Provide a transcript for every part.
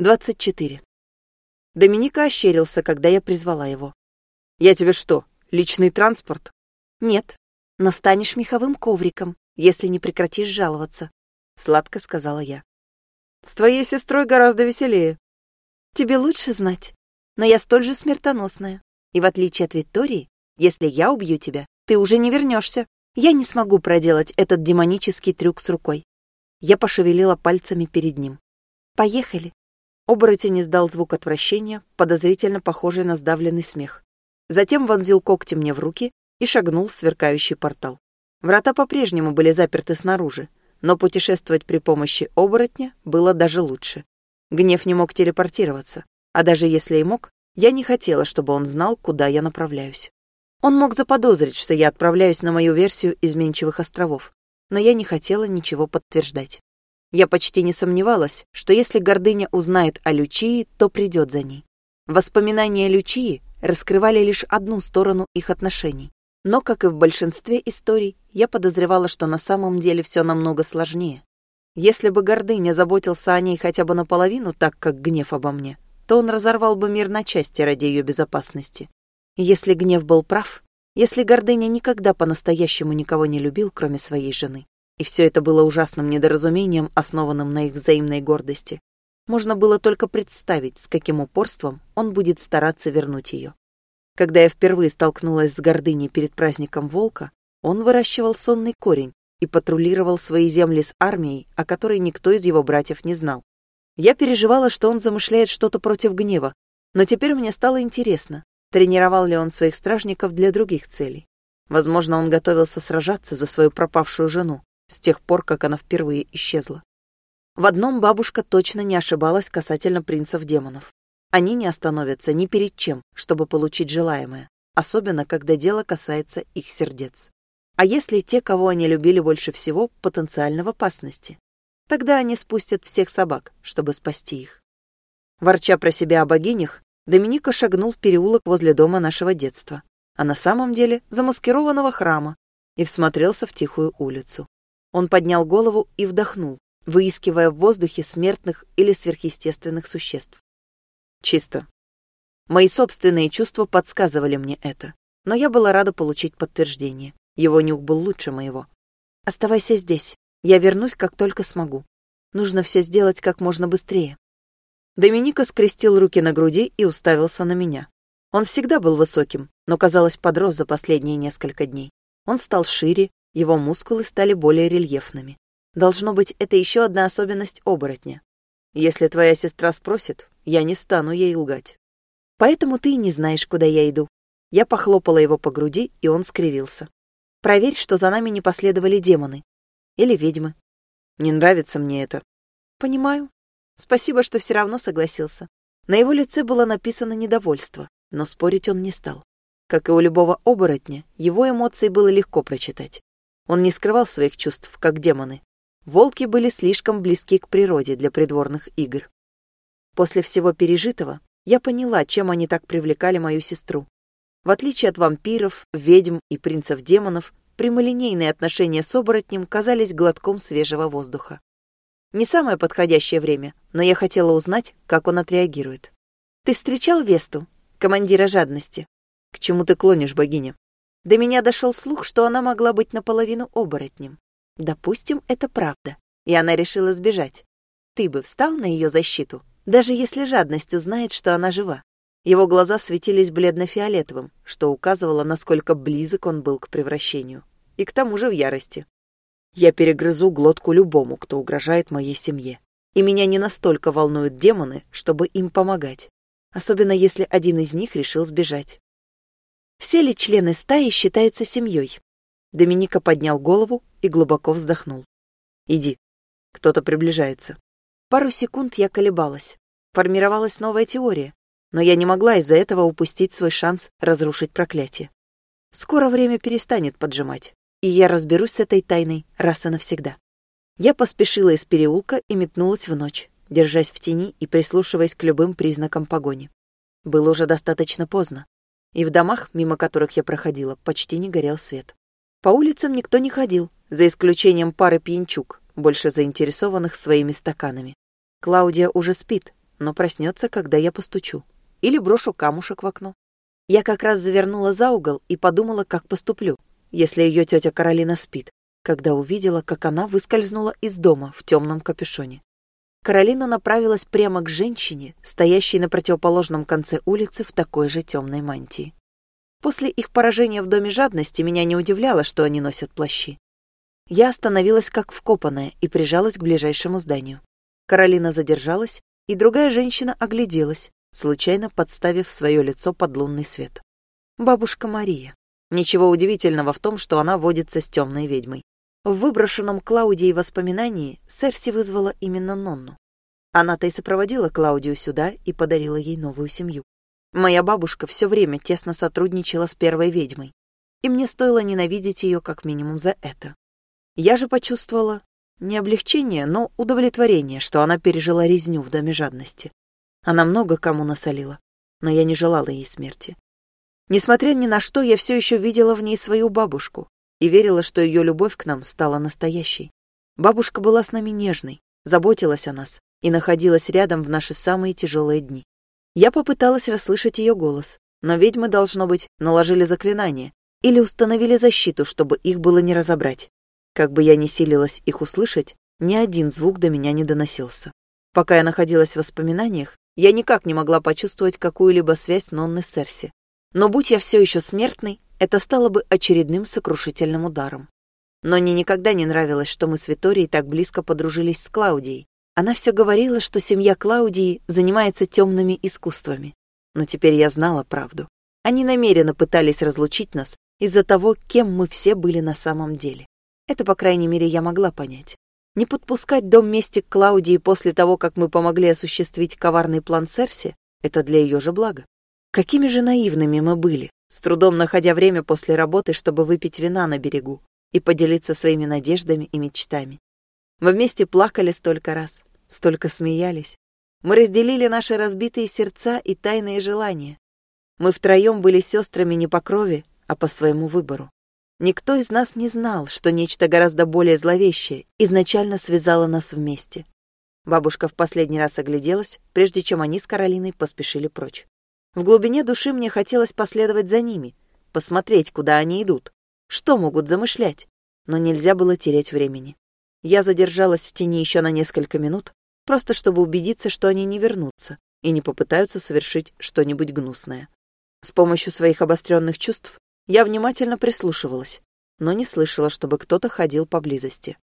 24. Доминика ощерился, когда я призвала его. «Я тебе что, личный транспорт?» «Нет, но станешь меховым ковриком, если не прекратишь жаловаться», — сладко сказала я. «С твоей сестрой гораздо веселее». «Тебе лучше знать, но я столь же смертоносная. И в отличие от Виктории, если я убью тебя, ты уже не вернешься. Я не смогу проделать этот демонический трюк с рукой». Я пошевелила пальцами перед ним. «Поехали». Оборотень издал звук отвращения, подозрительно похожий на сдавленный смех. Затем вонзил когти мне в руки и шагнул в сверкающий портал. Врата по-прежнему были заперты снаружи, но путешествовать при помощи оборотня было даже лучше. Гнев не мог телепортироваться, а даже если и мог, я не хотела, чтобы он знал, куда я направляюсь. Он мог заподозрить, что я отправляюсь на мою версию изменчивых островов, но я не хотела ничего подтверждать. Я почти не сомневалась, что если гордыня узнает о Лючии, то придет за ней. Воспоминания Лючии раскрывали лишь одну сторону их отношений. Но, как и в большинстве историй, я подозревала, что на самом деле все намного сложнее. Если бы гордыня заботился о ней хотя бы наполовину так, как гнев обо мне, то он разорвал бы мир на части ради ее безопасности. если гнев был прав, если гордыня никогда по-настоящему никого не любил, кроме своей жены, и все это было ужасным недоразумением, основанным на их взаимной гордости. Можно было только представить, с каким упорством он будет стараться вернуть ее. Когда я впервые столкнулась с гордыней перед праздником Волка, он выращивал сонный корень и патрулировал свои земли с армией, о которой никто из его братьев не знал. Я переживала, что он замышляет что-то против гнева, но теперь мне стало интересно, тренировал ли он своих стражников для других целей. Возможно, он готовился сражаться за свою пропавшую жену, с тех пор, как она впервые исчезла. В одном бабушка точно не ошибалась касательно принцев-демонов. Они не остановятся ни перед чем, чтобы получить желаемое, особенно когда дело касается их сердец. А если те, кого они любили больше всего, потенциально в опасности? Тогда они спустят всех собак, чтобы спасти их. Ворча про себя о богинях, Доминика шагнул в переулок возле дома нашего детства, а на самом деле замаскированного храма, и всмотрелся в тихую улицу. Он поднял голову и вдохнул, выискивая в воздухе смертных или сверхъестественных существ. Чисто. Мои собственные чувства подсказывали мне это, но я была рада получить подтверждение. Его нюх был лучше моего. Оставайся здесь. Я вернусь, как только смогу. Нужно все сделать как можно быстрее. Доминика скрестил руки на груди и уставился на меня. Он всегда был высоким, но, казалось, подрос за последние несколько дней. Он стал шире, его мускулы стали более рельефными. Должно быть, это еще одна особенность оборотня. Если твоя сестра спросит, я не стану ей лгать. Поэтому ты и не знаешь, куда я иду. Я похлопала его по груди, и он скривился. Проверь, что за нами не последовали демоны. Или ведьмы. Не нравится мне это. Понимаю. Спасибо, что все равно согласился. На его лице было написано недовольство, но спорить он не стал. Как и у любого оборотня, его эмоции было легко прочитать. Он не скрывал своих чувств, как демоны. Волки были слишком близки к природе для придворных игр. После всего пережитого я поняла, чем они так привлекали мою сестру. В отличие от вампиров, ведьм и принцев-демонов, прямолинейные отношения с оборотнем казались глотком свежего воздуха. Не самое подходящее время, но я хотела узнать, как он отреагирует. «Ты встречал Весту, командира жадности?» «К чему ты клонишь, богиня?» До меня дошел слух, что она могла быть наполовину оборотнем. Допустим, это правда, и она решила сбежать. Ты бы встал на ее защиту, даже если жадность узнает, что она жива. Его глаза светились бледно-фиолетовым, что указывало, насколько близок он был к превращению. И к тому же в ярости. Я перегрызу глотку любому, кто угрожает моей семье. И меня не настолько волнуют демоны, чтобы им помогать. Особенно если один из них решил сбежать. Все ли члены стаи считаются семьей? Доминика поднял голову и глубоко вздохнул. Иди. Кто-то приближается. Пару секунд я колебалась. Формировалась новая теория, но я не могла из-за этого упустить свой шанс разрушить проклятие. Скоро время перестанет поджимать, и я разберусь с этой тайной раз и навсегда. Я поспешила из переулка и метнулась в ночь, держась в тени и прислушиваясь к любым признакам погони. Было уже достаточно поздно и в домах, мимо которых я проходила, почти не горел свет. По улицам никто не ходил, за исключением пары пьянчук, больше заинтересованных своими стаканами. Клаудия уже спит, но проснется, когда я постучу. Или брошу камушек в окно. Я как раз завернула за угол и подумала, как поступлю, если ее тетя Каролина спит, когда увидела, как она выскользнула из дома в темном капюшоне. Каролина направилась прямо к женщине, стоящей на противоположном конце улицы в такой же темной мантии. После их поражения в доме жадности меня не удивляло, что они носят плащи. Я остановилась как вкопанная и прижалась к ближайшему зданию. Каролина задержалась, и другая женщина огляделась, случайно подставив свое лицо под лунный свет. Бабушка Мария. Ничего удивительного в том, что она водится с темной ведьмой. В выброшенном Клаудией воспоминании Серси вызвала именно Нонну. Она-то и сопроводила Клаудию сюда и подарила ей новую семью. Моя бабушка все время тесно сотрудничала с первой ведьмой, и мне стоило ненавидеть ее как минимум за это. Я же почувствовала не облегчение, но удовлетворение, что она пережила резню в доме жадности. Она много кому насолила, но я не желала ей смерти. Несмотря ни на что, я все еще видела в ней свою бабушку, и верила, что ее любовь к нам стала настоящей. Бабушка была с нами нежной, заботилась о нас и находилась рядом в наши самые тяжелые дни. Я попыталась расслышать ее голос, но ведьмы, должно быть, наложили заклинание или установили защиту, чтобы их было не разобрать. Как бы я ни силилась их услышать, ни один звук до меня не доносился. Пока я находилась в воспоминаниях, я никак не могла почувствовать какую-либо связь Нонны с Серси. Но будь я все еще смертной, это стало бы очередным сокрушительным ударом. Но мне никогда не нравилось, что мы с Виторией так близко подружились с Клаудией. Она все говорила, что семья Клаудии занимается темными искусствами. Но теперь я знала правду. Они намеренно пытались разлучить нас из-за того, кем мы все были на самом деле. Это, по крайней мере, я могла понять. Не подпускать дом мести к Клаудии после того, как мы помогли осуществить коварный план Серси, это для ее же блага. Какими же наивными мы были, с трудом находя время после работы, чтобы выпить вина на берегу и поделиться своими надеждами и мечтами. Мы вместе плакали столько раз, столько смеялись. Мы разделили наши разбитые сердца и тайные желания. Мы втроем были сестрами не по крови, а по своему выбору. Никто из нас не знал, что нечто гораздо более зловещее изначально связало нас вместе. Бабушка в последний раз огляделась, прежде чем они с Каролиной поспешили прочь. В глубине души мне хотелось последовать за ними, посмотреть, куда они идут, что могут замышлять, но нельзя было терять времени. Я задержалась в тени еще на несколько минут, просто чтобы убедиться, что они не вернутся и не попытаются совершить что-нибудь гнусное. С помощью своих обостренных чувств я внимательно прислушивалась, но не слышала, чтобы кто-то ходил поблизости.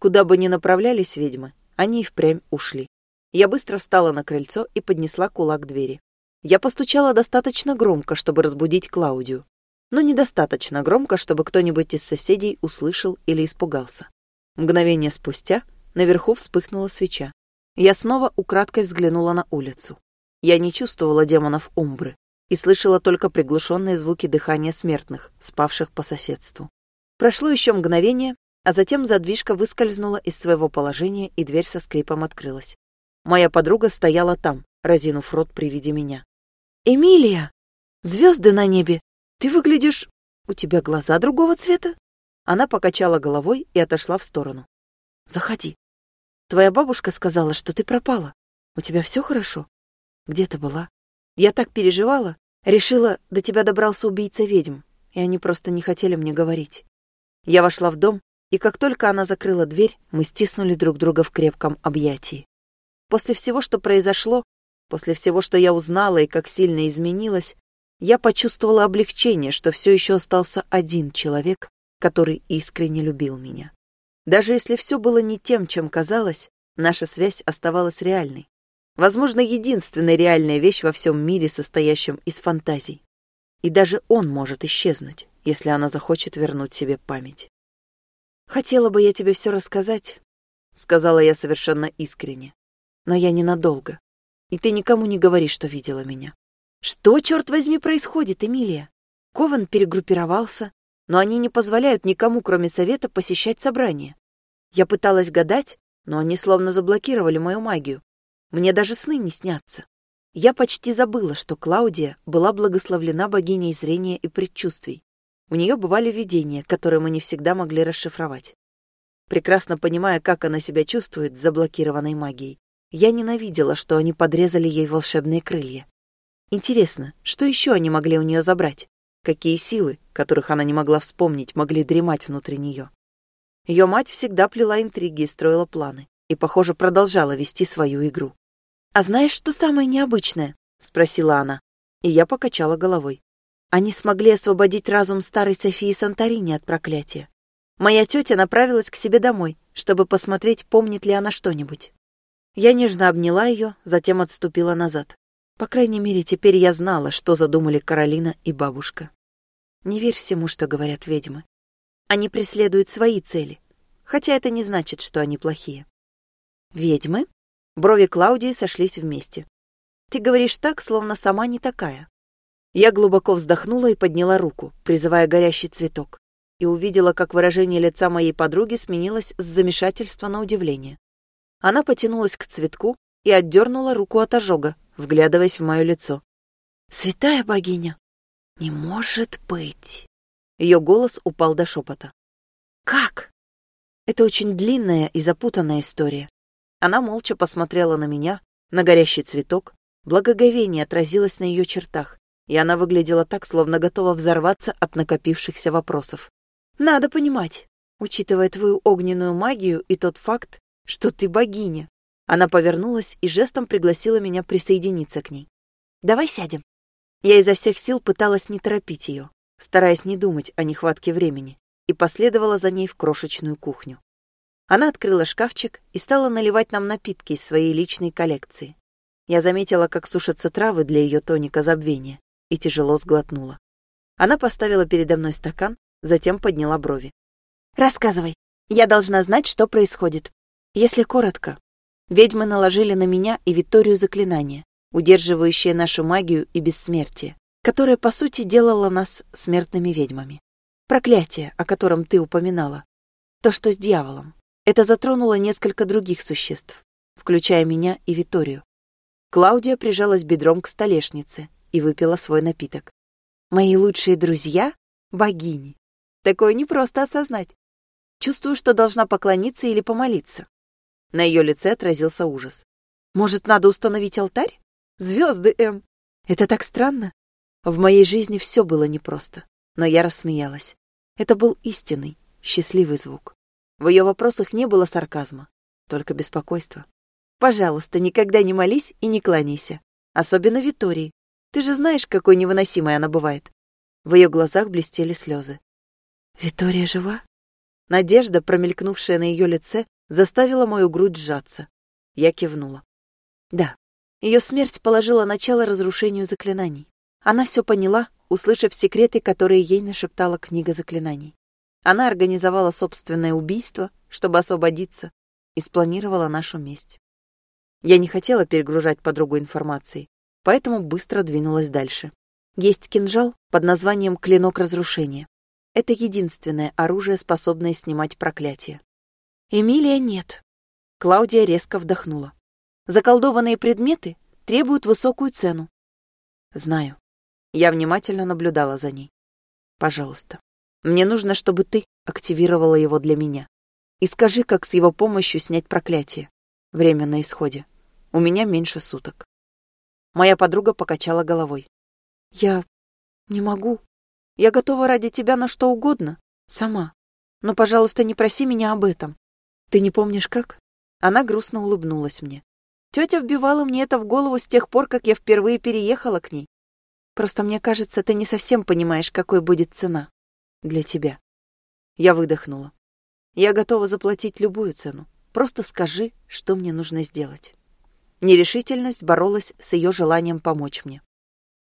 Куда бы ни направлялись ведьмы, они и впрямь ушли. Я быстро встала на крыльцо и поднесла кулак к двери. Я постучала достаточно громко, чтобы разбудить Клаудию, но недостаточно громко, чтобы кто-нибудь из соседей услышал или испугался. Мгновение спустя наверху вспыхнула свеча. Я снова украдкой взглянула на улицу. Я не чувствовала демонов Умбры и слышала только приглушенные звуки дыхания смертных, спавших по соседству. Прошло еще мгновение, а затем задвижка выскользнула из своего положения, и дверь со скрипом открылась. Моя подруга стояла там, разинув рот при виде меня. «Эмилия! Звезды на небе! Ты выглядишь... У тебя глаза другого цвета?» Она покачала головой и отошла в сторону. «Заходи. Твоя бабушка сказала, что ты пропала. У тебя все хорошо? Где ты была? Я так переживала. Решила, до тебя добрался убийца ведьм, и они просто не хотели мне говорить. Я вошла в дом, и как только она закрыла дверь, мы стиснули друг друга в крепком объятии. После всего, что произошло, После всего, что я узнала и как сильно изменилась, я почувствовала облегчение, что все еще остался один человек, который искренне любил меня. Даже если все было не тем, чем казалось, наша связь оставалась реальной. Возможно, единственная реальная вещь во всем мире, состоящем из фантазий. И даже он может исчезнуть, если она захочет вернуть себе память. «Хотела бы я тебе все рассказать», — сказала я совершенно искренне, «но я ненадолго. И ты никому не говори, что видела меня. Что, черт возьми, происходит, Эмилия? Кован перегруппировался, но они не позволяют никому, кроме совета, посещать собрания. Я пыталась гадать, но они словно заблокировали мою магию. Мне даже сны не снятся. Я почти забыла, что Клаудия была благословлена богиней зрения и предчувствий. У нее бывали видения, которые мы не всегда могли расшифровать. Прекрасно понимая, как она себя чувствует с заблокированной магией, Я ненавидела, что они подрезали ей волшебные крылья. Интересно, что еще они могли у нее забрать? Какие силы, которых она не могла вспомнить, могли дремать внутри нее? Ее мать всегда плела интриги и строила планы, и, похоже, продолжала вести свою игру. «А знаешь, что самое необычное?» — спросила она, и я покачала головой. Они смогли освободить разум старой Софии Санторини от проклятия. Моя тетя направилась к себе домой, чтобы посмотреть, помнит ли она что-нибудь. Я нежно обняла ее, затем отступила назад. По крайней мере, теперь я знала, что задумали Каролина и бабушка. Не верь всему, что говорят ведьмы. Они преследуют свои цели, хотя это не значит, что они плохие. Ведьмы? Брови Клаудии сошлись вместе. Ты говоришь так, словно сама не такая. Я глубоко вздохнула и подняла руку, призывая горящий цветок, и увидела, как выражение лица моей подруги сменилось с замешательства на удивление. Она потянулась к цветку и отдернула руку от ожога, вглядываясь в мое лицо. «Святая богиня! Не может быть!» Ее голос упал до шепота. «Как?» Это очень длинная и запутанная история. Она молча посмотрела на меня, на горящий цветок. Благоговение отразилось на ее чертах, и она выглядела так, словно готова взорваться от накопившихся вопросов. «Надо понимать, учитывая твою огненную магию и тот факт, что ты богиня». Она повернулась и жестом пригласила меня присоединиться к ней. «Давай сядем». Я изо всех сил пыталась не торопить ее стараясь не думать о нехватке времени, и последовала за ней в крошечную кухню. Она открыла шкафчик и стала наливать нам напитки из своей личной коллекции. Я заметила, как сушатся травы для ее тоника забвения, и тяжело сглотнула. Она поставила передо мной стакан, затем подняла брови. «Рассказывай. Я должна знать, что происходит. Если коротко, ведьмы наложили на меня и Викторию заклинание, удерживающее нашу магию и бессмертие которое, по сути, делало нас смертными ведьмами. Проклятие, о котором ты упоминала. То, что с дьяволом. Это затронуло несколько других существ, включая меня и Виторию. Клаудия прижалась бедром к столешнице и выпила свой напиток. Мои лучшие друзья — богини. Такое непросто осознать. Чувствую, что должна поклониться или помолиться. На ее лице отразился ужас. Может, надо установить алтарь? Звезды, М. Это так странно. В моей жизни все было непросто, но я рассмеялась. Это был истинный, счастливый звук. В ее вопросах не было сарказма, только беспокойство. Пожалуйста, никогда не молись и не кланяйся. Особенно Витории. Ты же знаешь, какой невыносимой она бывает. В ее глазах блестели слезы. Витория жива? Надежда, промелькнувшая на ее лице, заставила мою грудь сжаться. Я кивнула. Да, ее смерть положила начало разрушению заклинаний. Она все поняла, услышав секреты, которые ей нашептала книга заклинаний. Она организовала собственное убийство, чтобы освободиться, и спланировала нашу месть. Я не хотела перегружать подругу информацией, поэтому быстро двинулась дальше. Есть кинжал под названием «Клинок разрушения». Это единственное оружие, способное снимать проклятие. Эмилия нет. Клаудия резко вдохнула. Заколдованные предметы требуют высокую цену. Знаю. Я внимательно наблюдала за ней. Пожалуйста, мне нужно, чтобы ты активировала его для меня. И скажи, как с его помощью снять проклятие. Время на исходе. У меня меньше суток. Моя подруга покачала головой. Я не могу. Я готова ради тебя на что угодно. Сама. Но, пожалуйста, не проси меня об этом. Ты не помнишь, как? Она грустно улыбнулась мне. Тетя вбивала мне это в голову с тех пор, как я впервые переехала к ней. Просто мне кажется, ты не совсем понимаешь, какой будет цена для тебя. Я выдохнула. Я готова заплатить любую цену. Просто скажи, что мне нужно сделать. Нерешительность боролась с ее желанием помочь мне.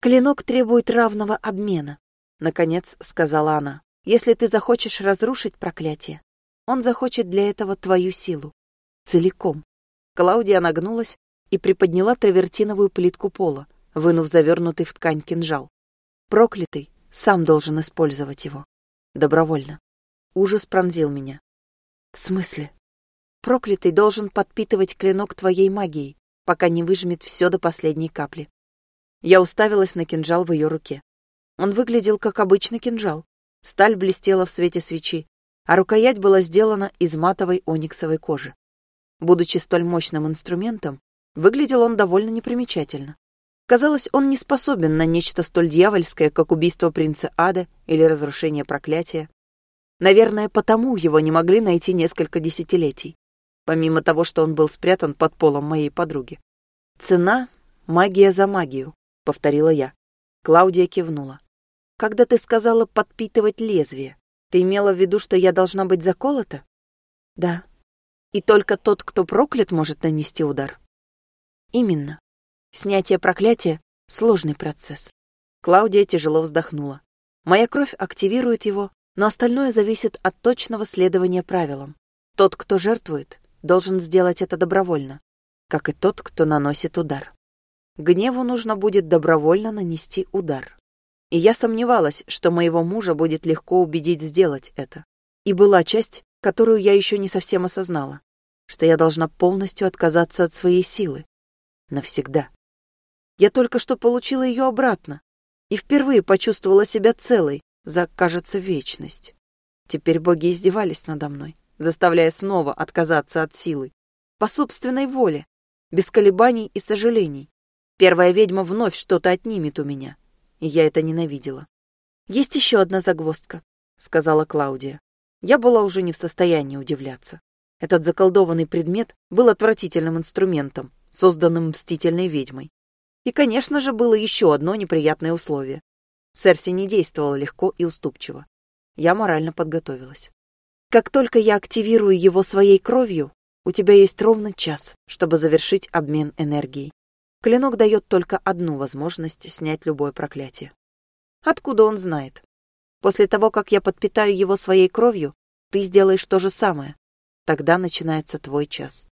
Клинок требует равного обмена, наконец сказала она. Если ты захочешь разрушить проклятие, он захочет для этого твою силу целиком. Клаудия нагнулась и приподняла травертиновую плитку пола, вынув завернутый в ткань кинжал. Проклятый сам должен использовать его. Добровольно. Ужас пронзил меня. В смысле? Проклятый должен подпитывать клинок твоей магией, пока не выжмет все до последней капли. Я уставилась на кинжал в ее руке. Он выглядел как обычный кинжал. Сталь блестела в свете свечи, а рукоять была сделана из матовой ониксовой кожи. Будучи столь мощным инструментом, Выглядел он довольно непримечательно. Казалось, он не способен на нечто столь дьявольское, как убийство принца Ада или разрушение проклятия. Наверное, потому его не могли найти несколько десятилетий, помимо того, что он был спрятан под полом моей подруги. «Цена — магия за магию», — повторила я. Клаудия кивнула. «Когда ты сказала подпитывать лезвие, ты имела в виду, что я должна быть заколота?» «Да. И только тот, кто проклят, может нанести удар?» «Именно. Снятие проклятия — сложный процесс». Клаудия тяжело вздохнула. «Моя кровь активирует его, но остальное зависит от точного следования правилам. Тот, кто жертвует, должен сделать это добровольно, как и тот, кто наносит удар. Гневу нужно будет добровольно нанести удар. И я сомневалась, что моего мужа будет легко убедить сделать это. И была часть, которую я еще не совсем осознала, что я должна полностью отказаться от своей силы. Навсегда. Я только что получила ее обратно и впервые почувствовала себя целой, за, кажется, вечность. Теперь боги издевались надо мной, заставляя снова отказаться от силы. По собственной воле, без колебаний и сожалений. Первая ведьма вновь что-то отнимет у меня, и я это ненавидела. «Есть еще одна загвоздка», — сказала Клаудия. Я была уже не в состоянии удивляться. Этот заколдованный предмет был отвратительным инструментом, созданным мстительной ведьмой. И, конечно же, было еще одно неприятное условие. Серси не действовала легко и уступчиво. Я морально подготовилась. Как только я активирую его своей кровью, у тебя есть ровно час, чтобы завершить обмен энергией. Клинок дает только одну возможность снять любое проклятие. Откуда он знает? После того, как я подпитаю его своей кровью, ты сделаешь то же самое. Тогда начинается твой час.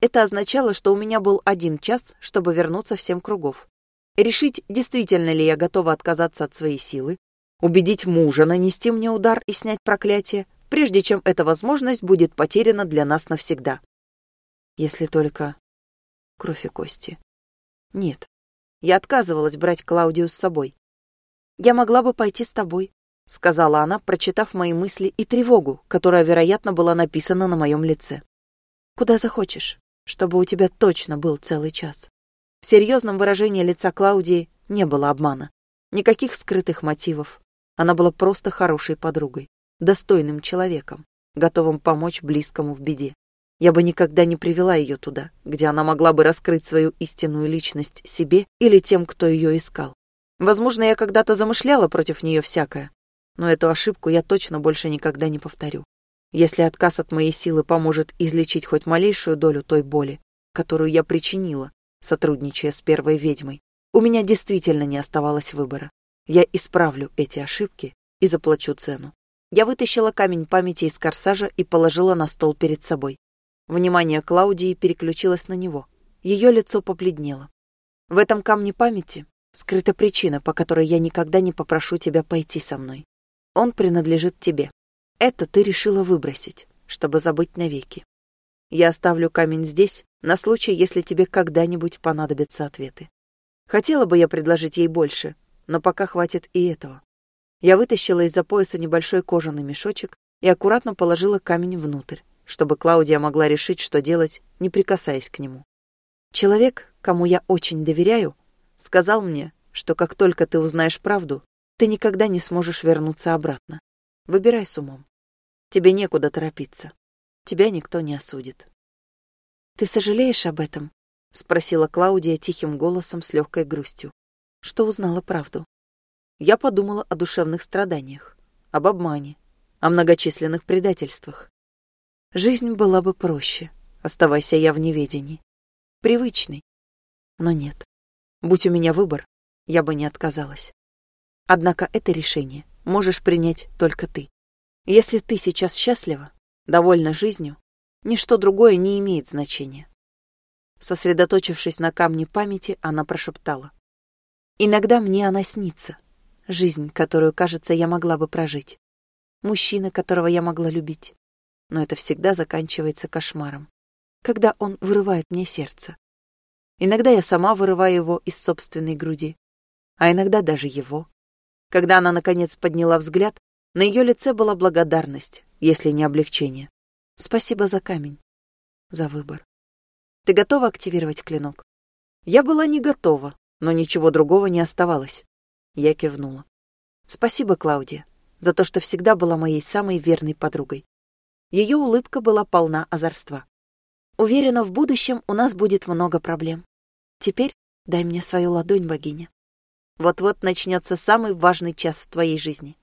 Это означало, что у меня был один час, чтобы вернуться в семь кругов решить, действительно ли я готова отказаться от своей силы, убедить мужа нанести мне удар и снять проклятие, прежде чем эта возможность будет потеряна для нас навсегда. Если только кровь и кости. Нет, я отказывалась брать Клаудию с собой. «Я могла бы пойти с тобой», — сказала она, прочитав мои мысли и тревогу, которая, вероятно, была написана на моем лице. «Куда захочешь, чтобы у тебя точно был целый час». В серьезном выражении лица Клаудии не было обмана. Никаких скрытых мотивов. Она была просто хорошей подругой, достойным человеком, готовым помочь близкому в беде. Я бы никогда не привела ее туда, где она могла бы раскрыть свою истинную личность себе или тем, кто ее искал. Возможно, я когда-то замышляла против нее всякое, но эту ошибку я точно больше никогда не повторю. Если отказ от моей силы поможет излечить хоть малейшую долю той боли, которую я причинила, сотрудничая с первой ведьмой, у меня действительно не оставалось выбора. Я исправлю эти ошибки и заплачу цену. Я вытащила камень памяти из корсажа и положила на стол перед собой. Внимание Клаудии переключилось на него. Ее лицо побледнело. В этом камне памяти скрыта причина, по которой я никогда не попрошу тебя пойти со мной. Он принадлежит тебе. Это ты решила выбросить, чтобы забыть навеки. Я оставлю камень здесь, на случай, если тебе когда-нибудь понадобятся ответы. Хотела бы я предложить ей больше, но пока хватит и этого. Я вытащила из-за пояса небольшой кожаный мешочек и аккуратно положила камень внутрь, чтобы Клаудия могла решить, что делать, не прикасаясь к нему. Человек, кому я очень доверяю, сказал мне, что как только ты узнаешь правду, ты никогда не сможешь вернуться обратно. Выбирай с умом. Тебе некуда торопиться тебя никто не осудит. «Ты сожалеешь об этом?» — спросила Клаудия тихим голосом с легкой грустью. Что узнала правду. Я подумала о душевных страданиях, об обмане, о многочисленных предательствах. Жизнь была бы проще, оставайся я в неведении. Привычной. Но нет. Будь у меня выбор, я бы не отказалась. Однако это решение можешь принять только ты. Если ты сейчас счастлива, довольна жизнью, ничто другое не имеет значения. Сосредоточившись на камне памяти, она прошептала. «Иногда мне она снится. Жизнь, которую, кажется, я могла бы прожить. Мужчина, которого я могла любить. Но это всегда заканчивается кошмаром, когда он вырывает мне сердце. Иногда я сама вырываю его из собственной груди, а иногда даже его. Когда она, наконец, подняла взгляд, на ее лице была благодарность, если не облегчение. Спасибо за камень, за выбор. Ты готова активировать клинок? Я была не готова, но ничего другого не оставалось. Я кивнула. Спасибо, Клаудия, за то, что всегда была моей самой верной подругой. Ее улыбка была полна озорства. Уверена, в будущем у нас будет много проблем. Теперь дай мне свою ладонь, богиня. Вот-вот начнется самый важный час в твоей жизни.